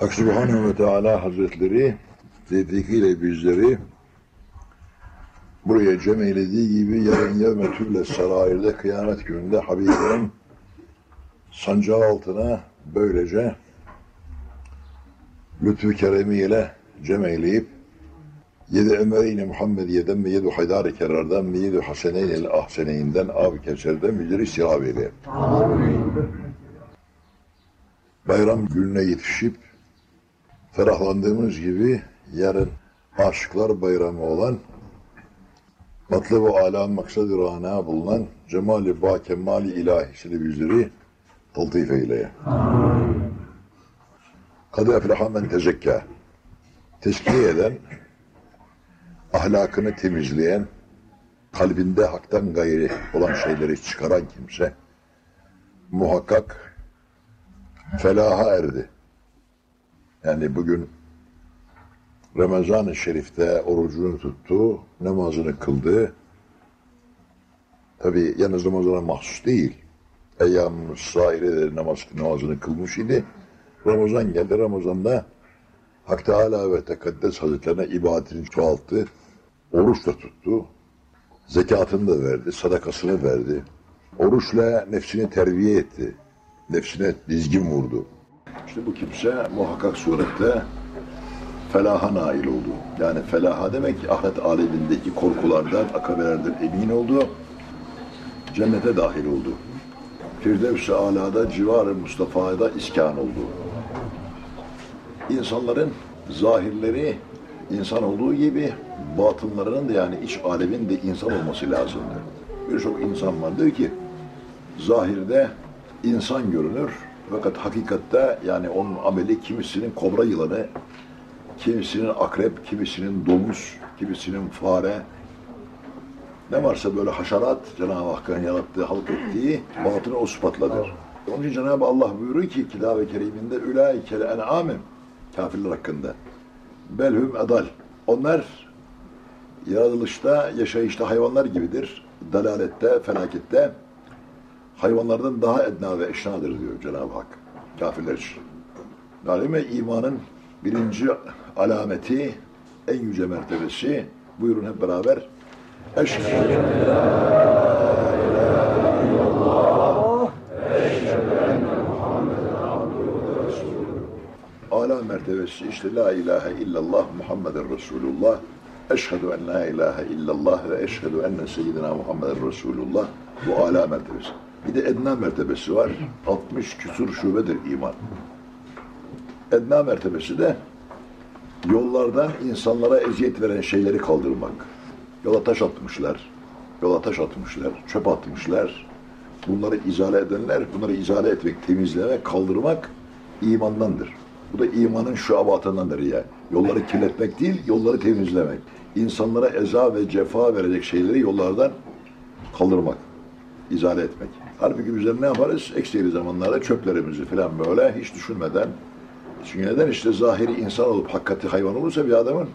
Hak Subhanahu ve Teala Hazretleri tevfikiyle bizleri buraya cem eylediği gibi yarın yevme tülle sarayirde kıyamet gününde Habibinin sancağı altına böylece lütfü keremiyle cem eyleyip yedi Ömer'ine Muhammediye'den ve yedi Haydar-ı Kerar'dan ve yedi Haseneyn-i Ahseneyn'den Ab-ı Kevser'den bizleri istihab eyle. Bayram gününe yetişip ferahlandığımız gibi yarın Aşıklar Bayramı olan Matlı ve Ala Maksadı Rana bulunan Cemali Ba Kemali İlahisini bizleri taltif eyleye. Kadı eflaha men tezekka. Teskiye eden, ahlakını temizleyen, kalbinde haktan gayri olan şeyleri çıkaran kimse muhakkak felaha erdi. Yani bugün Ramazan-ı Şerif'te orucunu tuttu, namazını kıldı. Tabi yalnız Ramazan'a mahsus değil. Eyyam-ı Saire namaz, namazını kılmış idi. Ramazan geldi. Ramazan'da Hak Teala ve Tekaddes Hazretlerine ibadetini çoğalttı. Oruç da tuttu. Zekatını da verdi, sadakasını verdi. Oruçla nefsini terbiye etti. Nefsine dizgin vurdu. İşte bu kimse muhakkak surette felaha nail oldu. Yani felaha demek ahiret alemindeki korkulardan, akabelerden emin oldu. Cennete dahil oldu. Firdevs-i Ala'da civar-ı Mustafa'da iskan oldu. İnsanların zahirleri insan olduğu gibi batınlarının da yani iç alemin de insan olması lazımdır. Birçok insan vardır ki zahirde insan görünür fakat hakikatte yani onun ameli kimisinin kobra yılanı, kimisinin akrep, kimisinin domuz, kimisinin fare, ne varsa böyle haşerat Cenab-ı Hakk'ın yarattığı, halk ettiği batını o sıfatladır. Onun için Cenab-ı Allah buyuruyor ki Kitab-ı Kerim'inde ülâikel en'âmim kafirler hakkında. Belhum edal. Onlar yaratılışta, yaşayışta hayvanlar gibidir. Dalalette, felakette hayvanlardan daha edna ve eşnadır diyor Cenab-ı Hak kafirler için. Yani imanın birinci alameti, en yüce mertebesi, buyurun hep beraber. Eşhedü en la ilahe illallah, eşhedü enne Muhammeden abduhu ve resuluhu. Ala mertebesi işte la ilahe illallah Muhammeden Resulullah. Eşhedü en la ilahe illallah ve eşhedü enne seyyidina Muhammeden Resulullah. Bu ala mertebesi. Bir de edna mertebesi var. 60 küsur şubedir iman. Edna mertebesi de yollardan insanlara eziyet veren şeyleri kaldırmak. Yola taş atmışlar. Yola taş atmışlar. Çöp atmışlar. Bunları izale edenler, bunları izale etmek, temizlemek, kaldırmak imandandır. Bu da imanın şuabatındandır ya. Yolları kirletmek değil, yolları temizlemek. İnsanlara eza ve cefa verecek şeyleri yollardan kaldırmak, izale etmek. Halbuki bizler ne yaparız? Ekseri zamanlarda çöplerimizi falan böyle hiç düşünmeden. Çünkü neden işte zahiri insan olup hakikati hayvan olursa bir adamın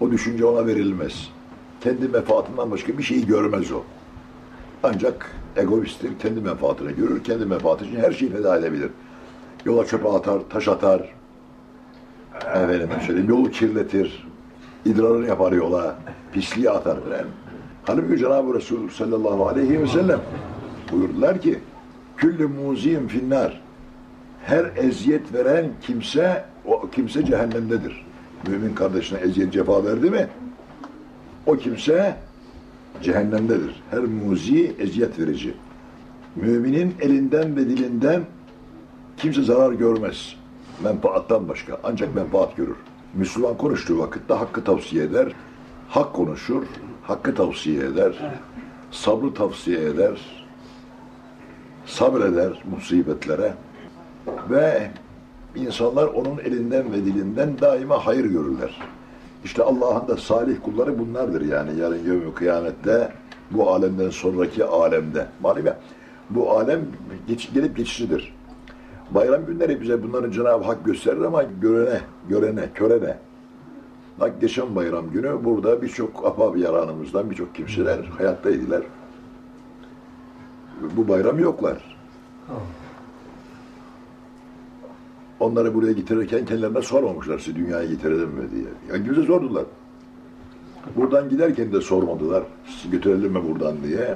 o düşünce ona verilmez. Kendi menfaatinden başka bir şeyi görmez o. Ancak egoisttir, kendi menfaatini görür, kendi menfaati için her şeyi feda edebilir. Yola çöpe atar, taş atar, efendim söyleyeyim, yolu kirletir, idrarını yapar yola, pisliği atar falan. Halbuki Cenab-ı Resul sallallahu aleyhi ve sellem buyurdular ki küllü muziyim finnar her eziyet veren kimse o kimse cehennemdedir. Mümin kardeşine eziyet cefa verdi mi o kimse cehennemdedir. Her muzi eziyet verici. Müminin elinden ve dilinden kimse zarar görmez. Menfaattan başka. Ancak menfaat görür. Müslüman konuştuğu vakitte hakkı tavsiye eder. Hak konuşur. Hakkı tavsiye eder. Sabrı tavsiye eder sabreder musibetlere ve insanlar onun elinden ve dilinden daima hayır görürler. İşte Allah'ın da salih kulları bunlardır yani yarın yevmi kıyamette bu alemden sonraki alemde. Malum ya bu alem geç, gelip geçicidir. Bayram günleri bize bunların Cenab-ı Hak gösterir ama görene, görene, körene. Bak geçen bayram günü burada birçok apab yaranımızdan birçok kimseler hayattaydılar bu bayram yoklar. onları buraya getirirken kendilerine sormamışlar sizi dünyaya getirelim mi diye. Yani bize sordular. Buradan giderken de sormadılar. Sizi götürelim mi buradan diye.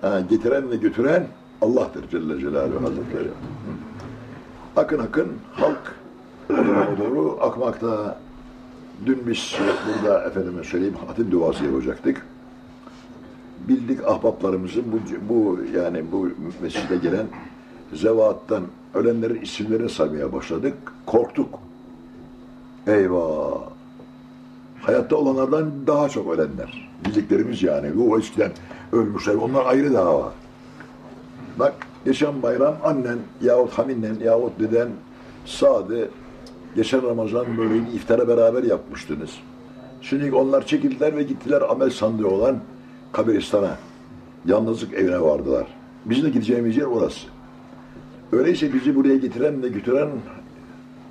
Ha, getiren ve götüren Allah'tır Celle Celaluhu Hazretleri. Akın akın halk doğru akmakta. Dün biz burada efendime söyleyeyim hatim duası yapacaktık. Bildik ahbaplarımızın bu, bu yani bu mescide gelen zevaattan ölenlerin isimlerini saymaya başladık. Korktuk. Eyvah! Hayatta olanlardan daha çok ölenler. Bildiklerimiz yani. Bu eskiden ölmüşler. Onlar ayrı dava. Bak geçen bayram annen yahut haminnen yahut deden Sadı geçen Ramazan böyle iftara beraber yapmıştınız. Şimdi onlar çekildiler ve gittiler amel sandığı olan kabristana. Yalnızlık evine vardılar. Bizim de gideceğimiz yer orası. Öyleyse bizi buraya getiren ve götüren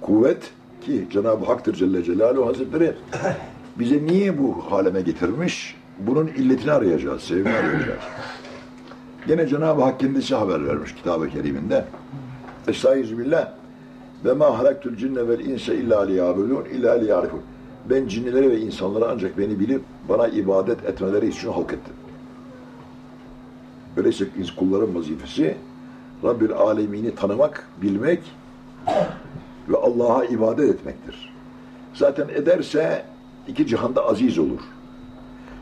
kuvvet ki Cenab-ı Hak'tır Celle Celaluhu Hazretleri bize niye bu haleme getirmiş? Bunun illetini arayacağız, sebebini arayacağız. Gene Cenab-ı Hak kendisi haber vermiş kitab-ı keriminde. Estaizu billah ve ma halaktul cinne vel insa illa liyabudun illa liyarifun. Ben cinnileri ve insanları ancak beni bilip bana ibadet etmeleri için halk ettim. Öyleyse kulların vazifesi Rabbül Alemini tanımak, bilmek ve Allah'a ibadet etmektir. Zaten ederse iki cihanda aziz olur.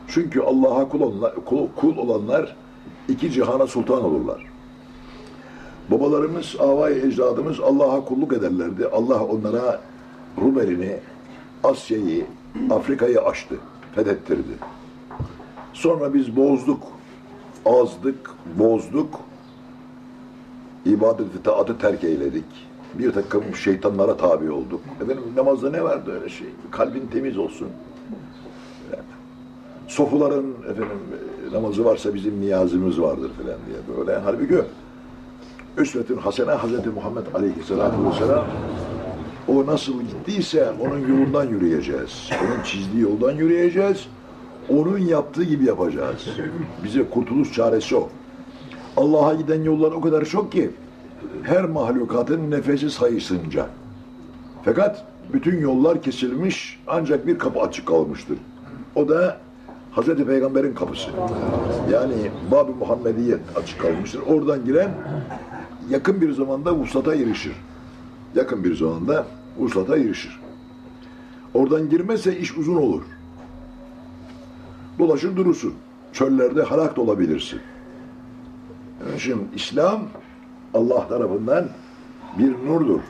Çünkü Allah'a kul, olanlar, kul, kul olanlar iki cihana sultan olurlar. Babalarımız, avay ecdadımız Allah'a kulluk ederlerdi. Allah onlara Rumeli'ni, Asya'yı, Afrika'yı açtı, fethettirdi. Sonra biz bozduk, azdık, bozduk, ibadet-i taatı terk eyledik. Bir takım şeytanlara tabi olduk. Efendim namazda ne vardı öyle şey? Kalbin temiz olsun. Sofuların efendim namazı varsa bizim niyazımız vardır filan diye böyle. Halbuki Üsvetün Hasene Hazreti Muhammed Aleyhisselatü Vesselam o nasıl gittiyse onun yolundan yürüyeceğiz. Onun çizdiği yoldan yürüyeceğiz. Onun yaptığı gibi yapacağız. Bize kurtuluş çaresi o. Allah'a giden yollar o kadar çok ki her mahlukatın nefesi sayısınca. Fakat bütün yollar kesilmiş ancak bir kapı açık kalmıştır. O da Hazreti Peygamber'in kapısı. Yani Bab-ı Muhammediyet açık kalmıştır. Oradan giren yakın bir zamanda vuslata erişir. Yakın bir zamanda vuslata erişir. Oradan girmezse iş uzun olur. Dolaşır durursun. Çöllerde halak da olabilirsin. Yani şimdi İslam Allah tarafından bir nurdur.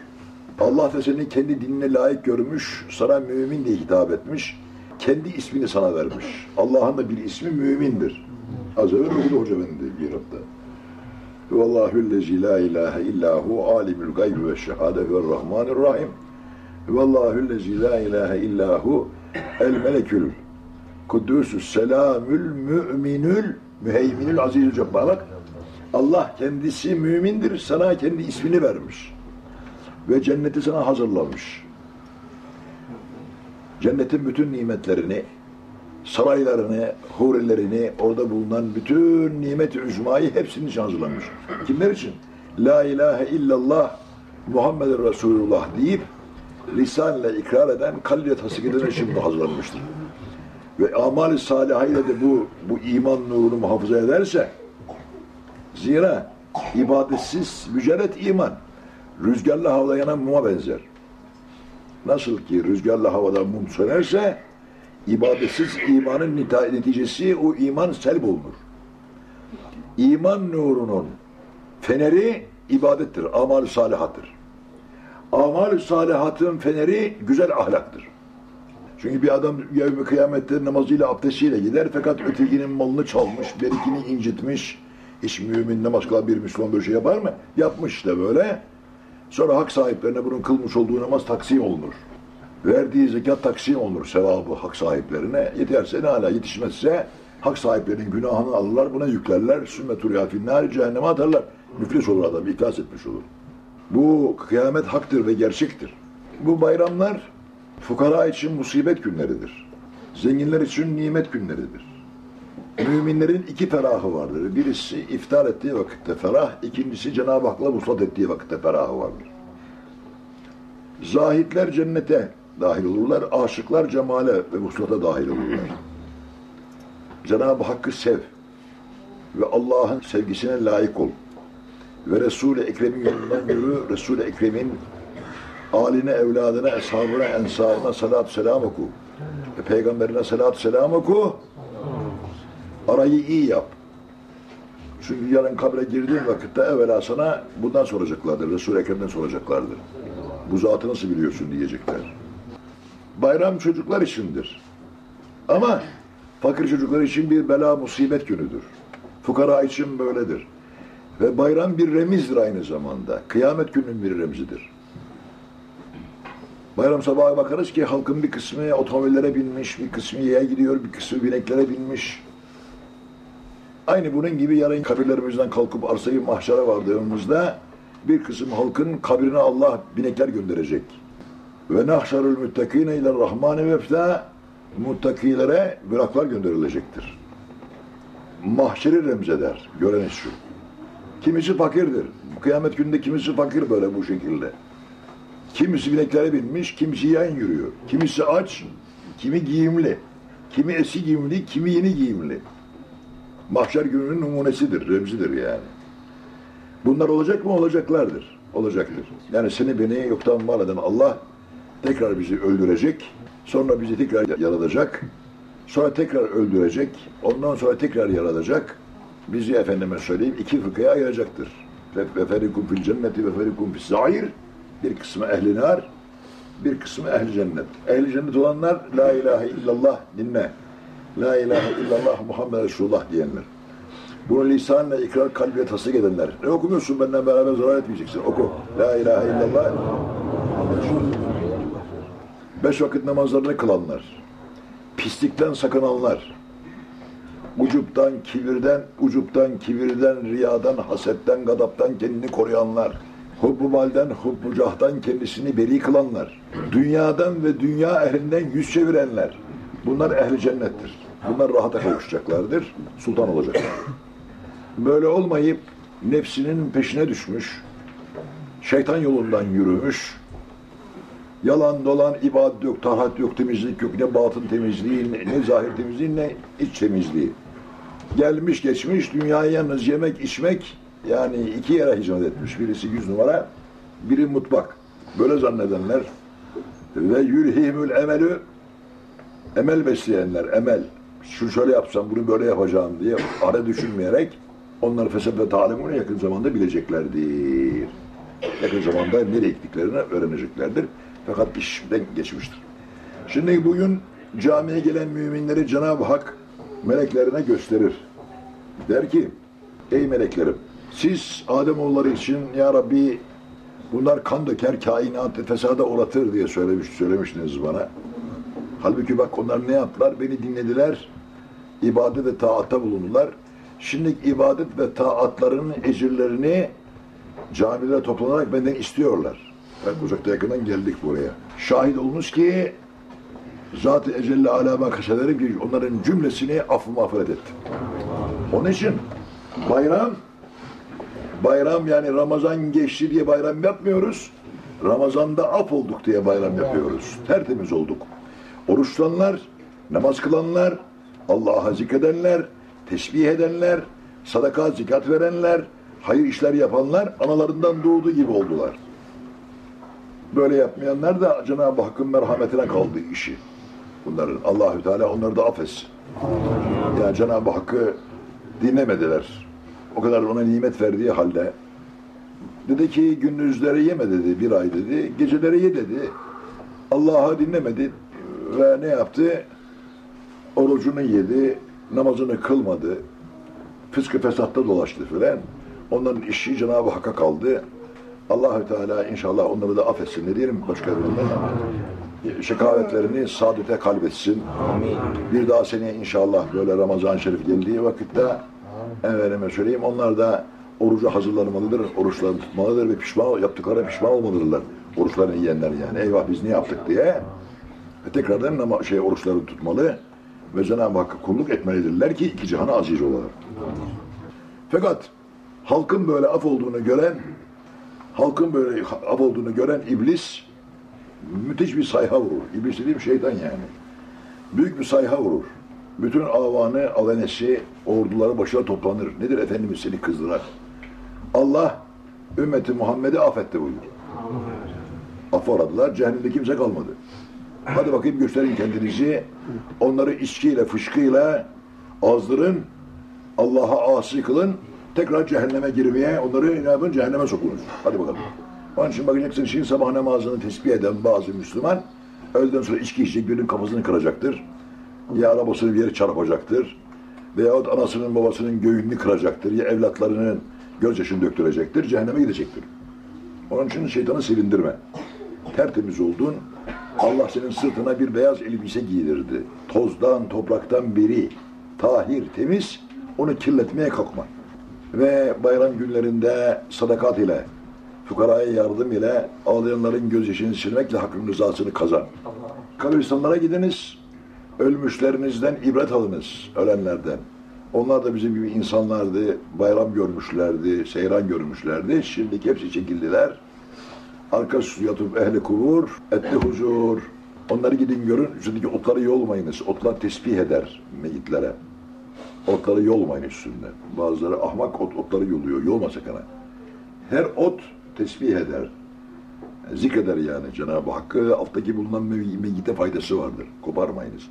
Allah da seni kendi dinine layık görmüş, sana mümin diye hitap etmiş, kendi ismini sana vermiş. Allah'ın da bir ismi mümindir. Az evvel okudu Hoca Efendi bir hafta. Vallahüllezi la ilahe illahu alimul gaybi ve şehade ve rahmanirrahim. Vallahüllezi la ilahe illahu el melekül kudüsü selamül müminül müheyminül azizül cebbar. Bak Allah kendisi mümindir, sana kendi ismini vermiş. Ve cenneti sana hazırlamış. Cennetin bütün nimetlerini, saraylarını, hurilerini, orada bulunan bütün nimet-i ücmayı hepsini için hazırlamış. Kimler için? La ilahe illallah Muhammed Resulullah deyip lisan ile ikrar eden, kalbiyle tasdik eden için bu hazırlanmıştır. Ve amal-i salihayla de bu, bu iman nurunu muhafaza ederse Zira ibadetsiz mücerret iman rüzgarlı havada yanan muma benzer. Nasıl ki rüzgarlı havada mum sönerse ibadetsiz imanın neticesi o iman selb olunur. İman nurunun feneri ibadettir, amal-i salihattır. Amal-i salihatın feneri güzel ahlaktır. Çünkü bir adam yevmi kıyamette namazıyla abdestiyle gider fakat ötekinin malını çalmış, berikini incitmiş, hiç mümin namaz kılan bir Müslüman böyle şey yapar mı? Yapmış işte böyle. Sonra hak sahiplerine bunun kılmış olduğu namaz taksim olunur. Verdiği zekat taksim olunur sevabı hak sahiplerine. Yeterse ne hala yetişmezse hak sahiplerinin günahını alırlar, buna yüklerler. Sünnet-ül yafinler cehenneme atarlar. Müflis olur adam, iflas etmiş olur. Bu kıyamet haktır ve gerçektir. Bu bayramlar fukara için musibet günleridir. Zenginler için nimet günleridir. Müminlerin iki ferahı vardır. Birisi iftar ettiği vakitte ferah, ikincisi Cenab-ı Hak'la vuslat ettiği vakitte ferahı vardır. Zahitler cennete dahil olurlar, aşıklar cemale ve vuslata dahil olurlar. Cenab-ı Hakk'ı sev ve Allah'ın sevgisine layık ol. Ve Resul-i Ekrem'in yolundan yürü, Resul-i Ekrem'in aline, evladına, eshabına, ensarına salat selam oku. Ve peygamberine salat selam oku. Arayı iyi yap. Çünkü yarın kabre girdiğin vakitte evvela sana bundan soracaklardır. Resul-i Ekrem'den soracaklardır. Bu zatı nasıl biliyorsun diyecekler. Bayram çocuklar içindir. Ama fakir çocuklar için bir bela musibet günüdür. Fukara için böyledir. Ve bayram bir remizdir aynı zamanda. Kıyamet gününün bir remzidir. Bayram sabahı bakarız ki halkın bir kısmı otomobillere binmiş, bir kısmı yaya gidiyor, bir kısmı bineklere binmiş. Aynı bunun gibi yarın kabirlerimizden kalkıp arsayı mahşere vardığımızda bir kısım halkın kabrine Allah binekler gönderecek. Ve nahşarul müttakine ile rahmani vefta muttakilere bıraklar gönderilecektir. Mahşeri remzeder, gören şu. Kimisi fakirdir. Kıyamet gününde kimisi fakir böyle bu şekilde. Kimisi bineklere binmiş, kimisi yayın yürüyor. Kimisi aç, kimi giyimli. Kimi eski giyimli, kimi yeni giyimli. Mahşer gününün numunesidir, remzidir yani. Bunlar olacak mı? Olacaklardır. Olacaktır. Yani seni beni yoktan var eden Allah tekrar bizi öldürecek. Sonra bizi tekrar yaratacak. Sonra tekrar öldürecek. Ondan sonra tekrar yaratacak. Bizi efendime söyleyeyim iki fıkıya ayıracaktır. Ve ferikum fil cenneti ve ferikum fis sair. Bir kısmı ehli nar, bir kısmı ehli cennet. Ehli cennet olanlar la ilahe illallah dinle. La ilahe illallah Muhammed Resulullah diyenler. Bunu lisanla ikrar kalbiye tasdik edenler. Ne okumuyorsun benden beraber zarar etmeyeceksin. Oku. La ilahe illallah Muhammed. Beş vakit namazlarını kılanlar. Pislikten sakınanlar. Ucuptan, kibirden, ucuptan, kibirden, riyadan, hasetten, gadaptan kendini koruyanlar. Hubbu malden, hubbu cahtan kendisini beri kılanlar. Dünyadan ve dünya ehlinden yüz çevirenler. Bunlar ehli cennettir. Bunlar rahata kavuşacaklardır. Sultan olacaklar. Böyle olmayıp nefsinin peşine düşmüş, şeytan yolundan yürümüş, yalan dolan ibadet yok, tahat yok, temizlik yok, ne batın temizliği, ne, ne zahir temizliği, ne iç temizliği. Gelmiş geçmiş dünyaya yalnız yemek içmek yani iki yere hizmet etmiş. Birisi yüz numara, biri mutfak. Böyle zannedenler ve yülhimül emelü emel besleyenler, emel. Şunu şöyle yapsam, bunu böyle yapacağım diye ara düşünmeyerek onlar fesat ve talimunu yakın zamanda bileceklerdir. Yakın zamanda nereye gittiklerini öğreneceklerdir. Fakat işten geçmiştir. Şimdi bugün camiye gelen müminleri Cenab-ı Hak meleklerine gösterir. Der ki, ey meleklerim, siz Ademoğulları için ya Rabbi bunlar kan döker, kainatı fesada uğratır diye söylemiş, söylemiştiniz bana. Halbuki bak onlar ne yaptılar? Beni dinlediler, ibadet ve taatta bulundular. Şimdi ibadet ve taatlarının ecirlerini camilere toplanarak benden istiyorlar. Ben uzakta yakından geldik buraya. Şahit olunuz ki Zat-ı Ecelle Alâ kaselerim ki onların cümlesini affı mağfiret ettim. Onun için bayram bayram yani Ramazan geçti diye bayram yapmıyoruz. Ramazan'da af olduk diye bayram yapıyoruz. Tertemiz olduk. Oruç tutanlar, namaz kılanlar, Allah'a zikredenler, tesbih edenler, sadaka, zikat verenler, hayır işler yapanlar analarından doğduğu gibi oldular. Böyle yapmayanlar da Cenab-ı Hakk'ın merhametine kaldı işi. Bunların Allahü Teala onları da affetsin. Yani Cenab-ı Hakk'ı dinlemediler. O kadar ona nimet verdiği halde dedi ki gündüzleri yeme dedi bir ay dedi. Geceleri ye dedi. Allah'ı dinlemedi ve ne yaptı? Orucunu yedi, namazını kılmadı. Fıskı fesatta dolaştı filan. Onların işi Cenab-ı Hakk'a kaldı. Allahü Teala inşallah onları da affetsin ne diyelim başka bir şekavetlerini saadete kalbetsin. Bir daha seneye inşallah böyle Ramazan-ı Şerif geldiği vakitte efendime söyleyeyim onlar da oruca hazırlanmalıdır, oruçlarını tutmalıdır ve pişman yaptıkları pişman olmalıdırlar. Oruçlarını yiyenler yani. Eyvah biz ne yaptık diye. Ve tekrardan ama şey oruçlarını tutmalı ve Cenab-ı Hakk'a kulluk etmelidirler ki iki cihana aziz olalım. Fakat halkın böyle af olduğunu gören halkın böyle af olduğunu gören iblis müthiş bir sayha vurur. İblis dediğim şeytan yani. Büyük bir sayha vurur. Bütün avanı, avenesi, orduları başına toplanır. Nedir Efendimiz seni kızdırar. Allah ümmeti Muhammed'i affetti buyuruyor. Affı aradılar, cehennemde kimse kalmadı. Hadi bakayım gösterin kendinizi. Onları içkiyle, fışkıyla azdırın. Allah'a asi kılın. Tekrar cehenneme girmeye, onları ne yapın? Cehenneme sokunuz. Hadi bakalım. Onun için bakacaksın şimdi sabah namazını tesbih eden bazı Müslüman öğleden sonra içki içecek birinin kafasını kıracaktır. Ya arabasını bir yere çarpacaktır. Veyahut anasının babasının göğününü kıracaktır. Ya evlatlarının gözyaşını döktürecektir. Cehenneme gidecektir. Onun için şeytanı sevindirme. Tertemiz oldun. Allah senin sırtına bir beyaz elbise giydirdi. Tozdan, topraktan biri. Tahir, temiz. Onu kirletmeye kalkma. Ve bayram günlerinde sadakat ile, fukaraya yardım ile ağlayanların gözyaşını silmekle hakkın rızasını kazan. Kabristanlara gidiniz. Ölmüşlerinizden ibret alınız, ölenlerden. Onlar da bizim gibi insanlardı, bayram görmüşlerdi, seyran görmüşlerdi. Şimdi hepsi çekildiler. Arkası yatıp ehli kubur, etli huzur. Onları gidin görün, üstündeki otları yolmayınız. Otlar tesbih eder meyitlere. Otları yolmayın üstünde. Bazıları ahmak ot, otları yoluyor. Yolma sakın ha. Her ot tesbih eder. Zikreder yani Cenab-ı Hakk'ı. Alttaki bulunan me- meyyite faydası vardır. Koparmayınız.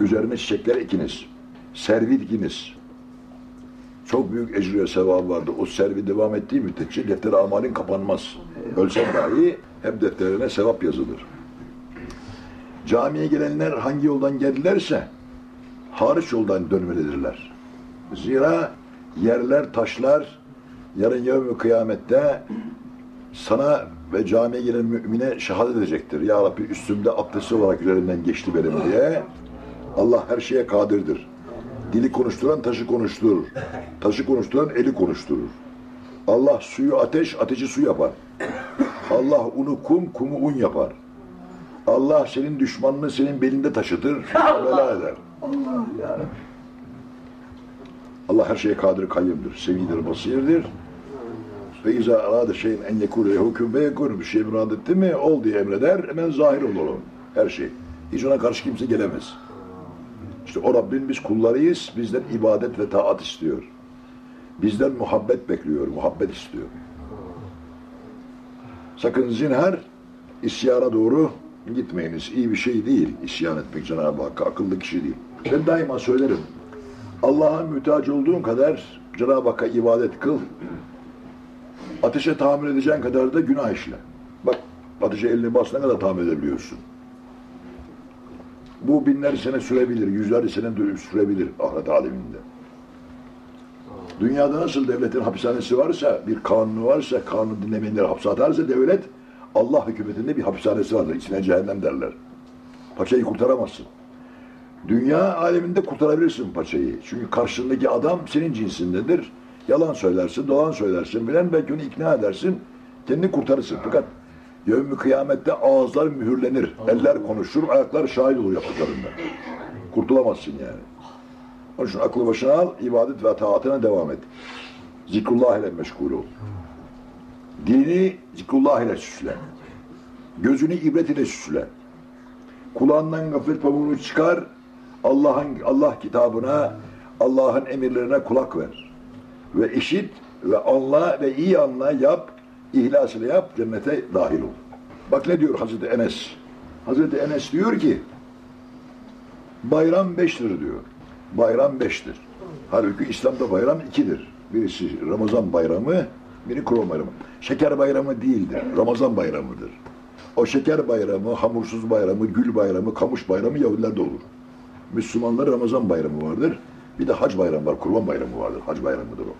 Üzerine çiçekler ekiniz. Servi dikiniz. Çok büyük ecrüye sevabı vardı. O servi devam ettiği müddetçe defteri amalin kapanmaz. Ölsen dahi hep defterine sevap yazılır. Camiye gelenler hangi yoldan geldilerse hariç yoldan dönmelidirler. Zira yerler, taşlar yarın yevmi kıyamette sana ve camiye gelen mümine şehadet edecektir. Ya Rabbi üstümde abdesti olarak üzerinden geçti benim diye. Allah her şeye kadirdir. Dili konuşturan taşı konuşturur. Taşı konuşturan eli konuşturur. Allah suyu ateş, ateşi su yapar. Allah unu kum, kumu un yapar. Allah senin düşmanını senin belinde taşıtır, bela eder. Allah her şeye kadir kayyumdur, sevidir, basirdir. Ve izâ arâde şeyin en yekûle hüküm ve yekûn bir şey murad etti mi ol diye emreder, hemen zahir olur her şey. Hiç ona karşı kimse gelemez. İşte o Rabbin biz kullarıyız, bizden ibadet ve taat istiyor. Bizden muhabbet bekliyor, muhabbet istiyor. Sakın zinhar isyana doğru gitmeyiniz. İyi bir şey değil isyan etmek Cenab-ı Hakk'a. Akıllı kişi değil. Ben daima söylerim. Allah'a mütehac olduğun kadar Cenab-ı Hakk'a ibadet kıl. Ateşe tahammül edeceğin kadar da günah işle. Bak ateşe elini bas ne kadar tahammül edebiliyorsun. Bu binler sene sürebilir, yüzler sene sürebilir ahiret aleminde. Dünyada nasıl devletin hapishanesi varsa, bir kanunu varsa, kanun dinlemeyenleri hapse atarsa devlet, Allah hükümetinde bir hapishanesi vardır. İçine cehennem derler. Paçayı kurtaramazsın. Dünya aleminde kurtarabilirsin paçayı. Çünkü karşındaki adam senin cinsindedir. Yalan söylersin, dolan söylersin bilen belki onu ikna edersin. Kendini kurtarırsın. Fakat yevmi kıyamette ağızlar mühürlenir. Eller konuşur, ayaklar şahit olur yaptıklarında. Kurtulamazsın yani. Onun için aklı başına al, ibadet ve taatına devam et. Zikrullah ile meşgul ol. Dini zikrullah ile süsle. Gözünü ibret ile süsle. Kulağından gaflet pamuğunu çıkar, Allah'ın Allah kitabına, Allah'ın emirlerine kulak ver. Ve işit ve anla ve iyi anla yap, ihlas ile yap, cennete dahil ol. Bak ne diyor Hazreti Enes? Hazreti Enes diyor ki, bayram beştir diyor. Bayram beştir. Halbuki İslam'da bayram ikidir. Birisi Ramazan bayramı, biri Kurban bayramı. Şeker bayramı değildir, Ramazan bayramıdır. O şeker bayramı, hamursuz bayramı, gül bayramı, kamış bayramı Yahudilerde olur. Müslümanlar Ramazan bayramı vardır. Bir de hac bayramı var, kurban bayramı vardır. Hac bayramıdır o.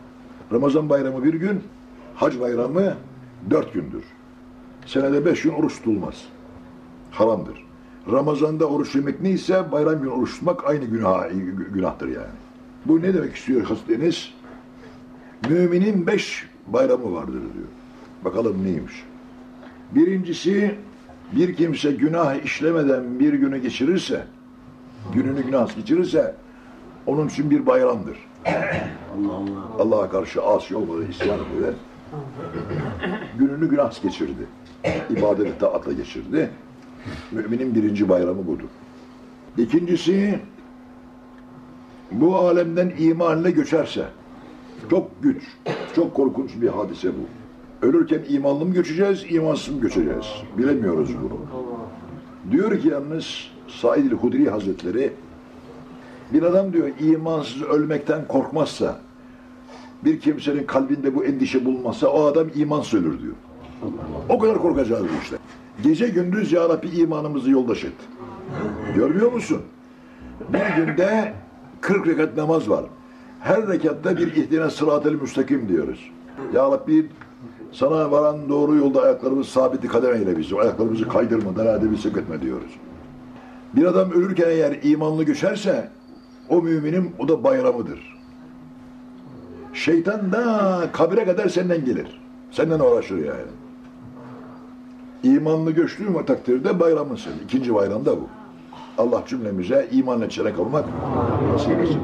Ramazan bayramı bir gün, hac bayramı dört gündür. Senede beş gün oruç tutulmaz. Haramdır. Ramazan'da oruç yemek neyse bayram günü oruç tutmak aynı günah, günahtır yani. Bu ne demek istiyor Hazreti Enes? Müminin beş bayramı vardır diyor. Bakalım neymiş? Birincisi bir kimse günah işlemeden bir günü geçirirse, gününü günah geçirirse onun için bir bayramdır. Allah'a karşı asi olmadı, isyan eder. Gününü günah geçirdi. İbadet taatla geçirdi. Müminin birinci bayramı budur. İkincisi, bu alemden imanla göçerse, çok güç, çok korkunç bir hadise bu. Ölürken imanlı mı göçeceğiz, imansız mı göçeceğiz? Bilemiyoruz bunu. Diyor ki yalnız Said-i Hudri Hazretleri, bir adam diyor imansız ölmekten korkmazsa, bir kimsenin kalbinde bu endişe bulmazsa o adam imansız ölür diyor. O kadar korkacağız bu işte. Gece gündüz ya Rabbi imanımızı yoldaş et. Görmüyor musun? Bir günde 40 rekat namaz var. Her rekatta bir ihtine sırat-ı müstakim diyoruz. Ya Rabbi sana varan doğru yolda ayaklarımız sabiti kadem eyle bizi. Ayaklarımızı kaydırma, dalade bir etme diyoruz. Bir adam ölürken eğer imanlı göçerse o müminin o da bayramıdır. Şeytan da kabire kadar senden gelir. Senden uğraşır yani. İmanlı göçtüğün takdirde bayramısın. İkinci bayram da bu. Allah cümlemize imanla çeyrek olmak nasip etsin.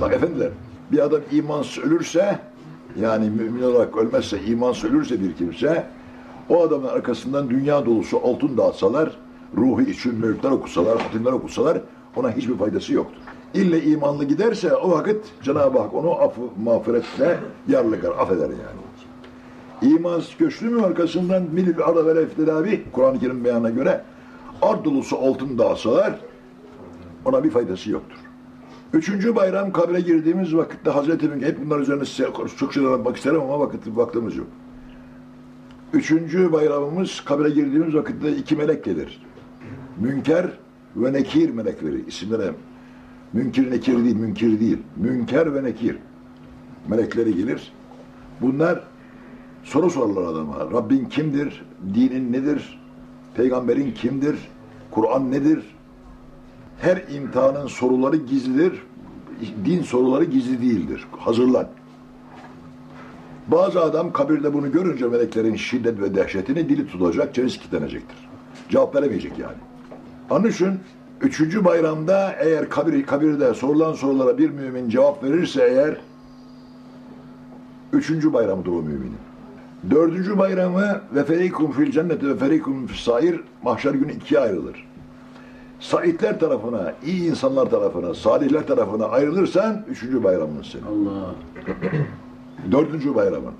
Bak efendiler, bir adam imansız ölürse, yani mümin olarak ölmezse, imansız ölürse bir kimse, o adamın arkasından dünya dolusu altın dağıtsalar, ruhu için mülkler okusalar, hatimler okusalar, ona hiçbir faydası yoktur. İlle imanlı giderse o vakit Cenab-ı Hak onu af mağfiretle yarlıkar, affeder yani. İmansız göçlü mü arkasından milil arda ve leftilabi, Kur'an-ı Kerim beyanına göre, dolusu altın dağıtsalar, ona bir faydası yoktur. Üçüncü bayram kabre girdiğimiz vakitte Hazreti Münke, hep bunlar üzerine size çok şeyler anlatmak isterim ama vakit, vaktimiz yok. Üçüncü bayramımız kabre girdiğimiz vakitte iki melek gelir. Münker ve Nekir melekleri. İsimleri Münkir Nekir değil, Münkir değil. Münker ve Nekir melekleri gelir. Bunlar soru sorarlar adama. Rabbin kimdir? Dinin nedir? Peygamberin kimdir? Kur'an nedir? Her imtihanın soruları gizlidir. Din soruları gizli değildir. Hazırlan. Bazı adam kabirde bunu görünce meleklerin şiddet ve dehşetini dili tutacak, çenesi kilitlenecektir. Cevap veremeyecek yani. Onun için üçüncü bayramda eğer kabir, kabirde sorulan sorulara bir mümin cevap verirse eğer üçüncü bayramıdır o müminin. Dördüncü bayramı ve ferikum fil cenneti ve ferikum fis sair mahşer günü ikiye ayrılır. Saitler tarafına, iyi insanlar tarafına, salihler tarafına ayrılırsan üçüncü bayramın senin. Allah. Dördüncü bayramın.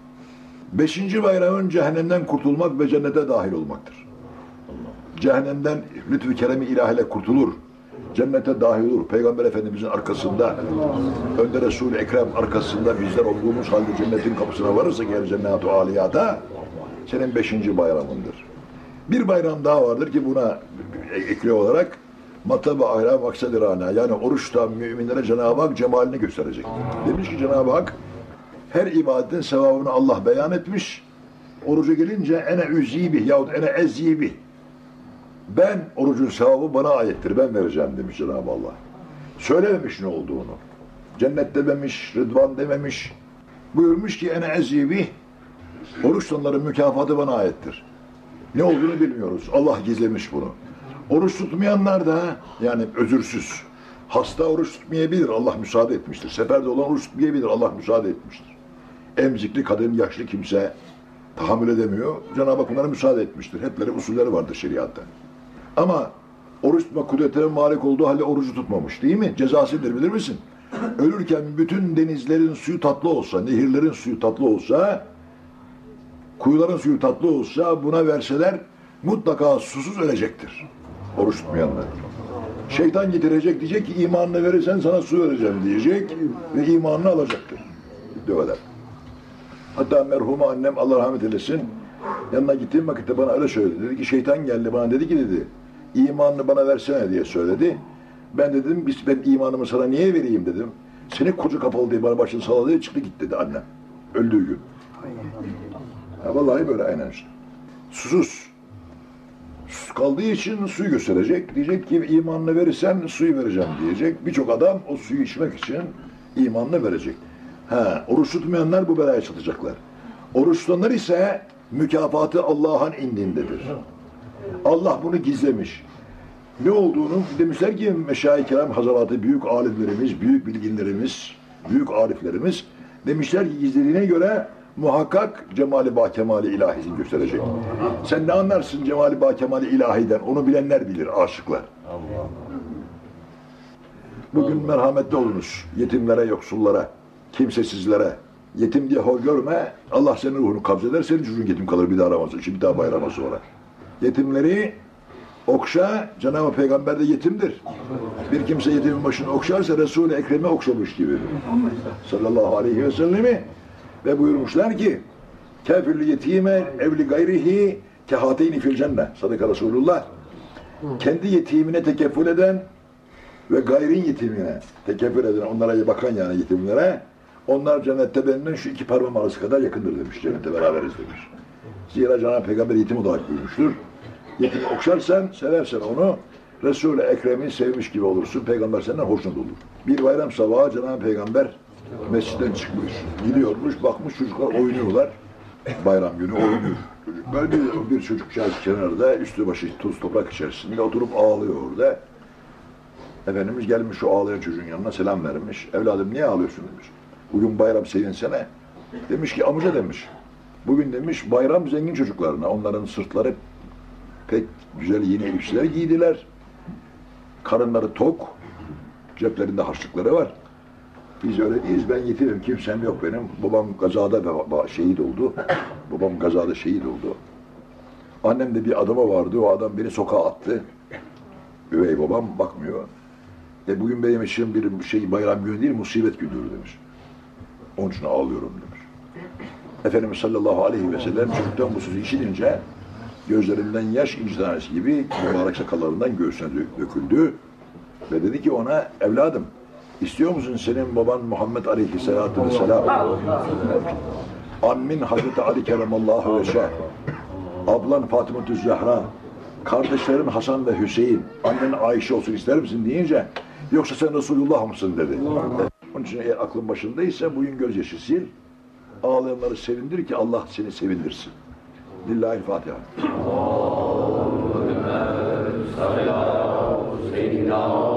Beşinci bayramın cehennemden kurtulmak ve cennete dahil olmaktır. Cehennemden lütfü keremi ilahiyle kurtulur. Cennete dahil olur. Peygamber Efendimizin arkasında, önde Resul-i Ekrem arkasında bizler olduğumuz halde cennetin kapısına varırsa eğer cennet-u aliyata senin beşinci bayramındır. Bir bayram daha vardır ki buna ekli olarak Matab-ı ayra maksad-ı rana yani oruçta müminlere Cenab-ı Hak cemalini gösterecek. Demiş ki Cenab-ı Hak her ibadetin sevabını Allah beyan etmiş. Oruca gelince ene üzibih yahut ene ezibih. Ben orucun sevabı bana aittir. Ben vereceğim demiş Cenab-ı Allah. Söylememiş ne olduğunu. Cennet dememiş, rıdvan dememiş. Buyurmuş ki ene ezibih. Oruç sonların mükafatı bana aittir. Ne olduğunu bilmiyoruz. Allah gizlemiş bunu. Oruç tutmayanlar da yani özürsüz. Hasta oruç tutmayabilir. Allah müsaade etmiştir. Seferde olan oruç tutmayabilir. Allah müsaade etmiştir. Emzikli kadın, yaşlı kimse tahammül edemiyor. Cenab-ı Hak bunlara müsaade etmiştir. Hepleri usulleri vardır şeriatta. Ama oruç tutma kudretine malik olduğu halde orucu tutmamış değil mi? Cezasıdır bilir misin? Ölürken bütün denizlerin suyu tatlı olsa, nehirlerin suyu tatlı olsa, kuyuların suyu tatlı olsa buna verseler mutlaka susuz ölecektir. Oruç tutmayanlar. Şeytan getirecek diyecek ki imanını verirsen sana su vereceğim diyecek ve imanını alacaktır. Kadar. Hatta merhuma annem Allah rahmet eylesin yanına gittiğim vakitte bana öyle söyledi. Dedi ki şeytan geldi bana dedi ki dedi imanını bana versene diye söyledi. Ben dedim biz ben imanımı sana niye vereyim dedim. Seni koca kapalı diye bana başını salladı çıktı git dedi annem. Öldüğü gün. Ha, vallahi böyle aynen işte. Susuz. Sus kaldığı için suyu gösterecek. Diyecek ki imanını verirsen suyu vereceğim diyecek. Birçok adam o suyu içmek için imanını verecek. Ha, oruç tutmayanlar bu belaya çatacaklar. Oruç tutanlar ise mükafatı Allah'ın indindedir. Allah bunu gizlemiş. Ne olduğunu demişler ki meşayi kiram hazaratı büyük alimlerimiz, büyük bilginlerimiz, büyük ariflerimiz demişler ki gizlediğine göre muhakkak cemali ba kemali ilahisini gösterecek. Sen ne anlarsın cemali ba kemali ilahiden? Onu bilenler bilir, aşıklar. Bugün merhametli olunuz yetimlere, yoksullara, kimsesizlere. Yetim diye hor görme. Allah senin ruhunu kabzeder, senin çocuğun yetim kalır bir daha aramazsın. Şimdi bir daha bayrama sonra. Yetimleri okşa, Cenab-ı Peygamber de yetimdir. Bir kimse yetimin başını okşarsa Resul-i Ekrem'i okşamış gibi. Sallallahu aleyhi ve sellemi ve buyurmuşlar ki kefirli yetime evli gayrihi kehateyni fil cennet. Sadaka Resulullah. Kendi yetimine tekeffül eden ve gayrin yetimine tekeffül eden, onlara bakan yani yetimlere, onlar cennette benden şu iki parmağım arası kadar yakındır demiş. Cennette beraberiz demiş. Zira Cenab-ı Peygamber yetim olarak buyurmuştur. Yetim okşarsan, seversen onu, Resul-i Ekrem'i sevmiş gibi olursun. Peygamber senden hoşnut olur. Bir bayram sabahı Cenab-ı Peygamber mescitten çıkmış. Gidiyormuş, bakmış çocuklar oynuyorlar. Bayram günü oynuyor. Çocuk böyle bir, bir çocukcağız kenarda, üstü başı tuz toprak içerisinde oturup ağlıyor orada. Efendimiz gelmiş o ağlayan çocuğun yanına selam vermiş. Evladım niye ağlıyorsun demiş. Bugün bayram sevinsene. Demiş ki amca demiş. Bugün demiş bayram zengin çocuklarına. Onların sırtları pek güzel yeni elbiseler giydiler. Karınları tok. Ceplerinde harçlıkları var. Biz öyle değiliz. Ben yetimim. Kimsem yok benim. Babam gazada şehit oldu. Babam gazada şehit oldu. Annem de bir adama vardı. O adam beni sokağa attı. Üvey babam bakmıyor. E bugün benim için bir şey bayram günü değil, musibet günüdür demiş. Onun için ağlıyorum demiş. Efendimiz sallallahu aleyhi ve sellem çocuktan bu sözü işitince gözlerinden yaş inci tanesi gibi mübarek sakallarından göğsüne dö- döküldü. Ve dedi ki ona evladım istiyor musun senin baban Muhammed aleyhissalatu vesselam ammin Hazreti Ali keremallahu ve şeh ablan Fatıma Zehra kardeşlerin Hasan ve Hüseyin annen Ayşe olsun ister misin deyince yoksa sen Resulullah mısın dedi. Onun için eğer aklın başındaysa bugün gözyaşı sil ağlayanları sevindir ki Allah seni sevindirsin. Lillahi Fatiha. Allahümme sallallahu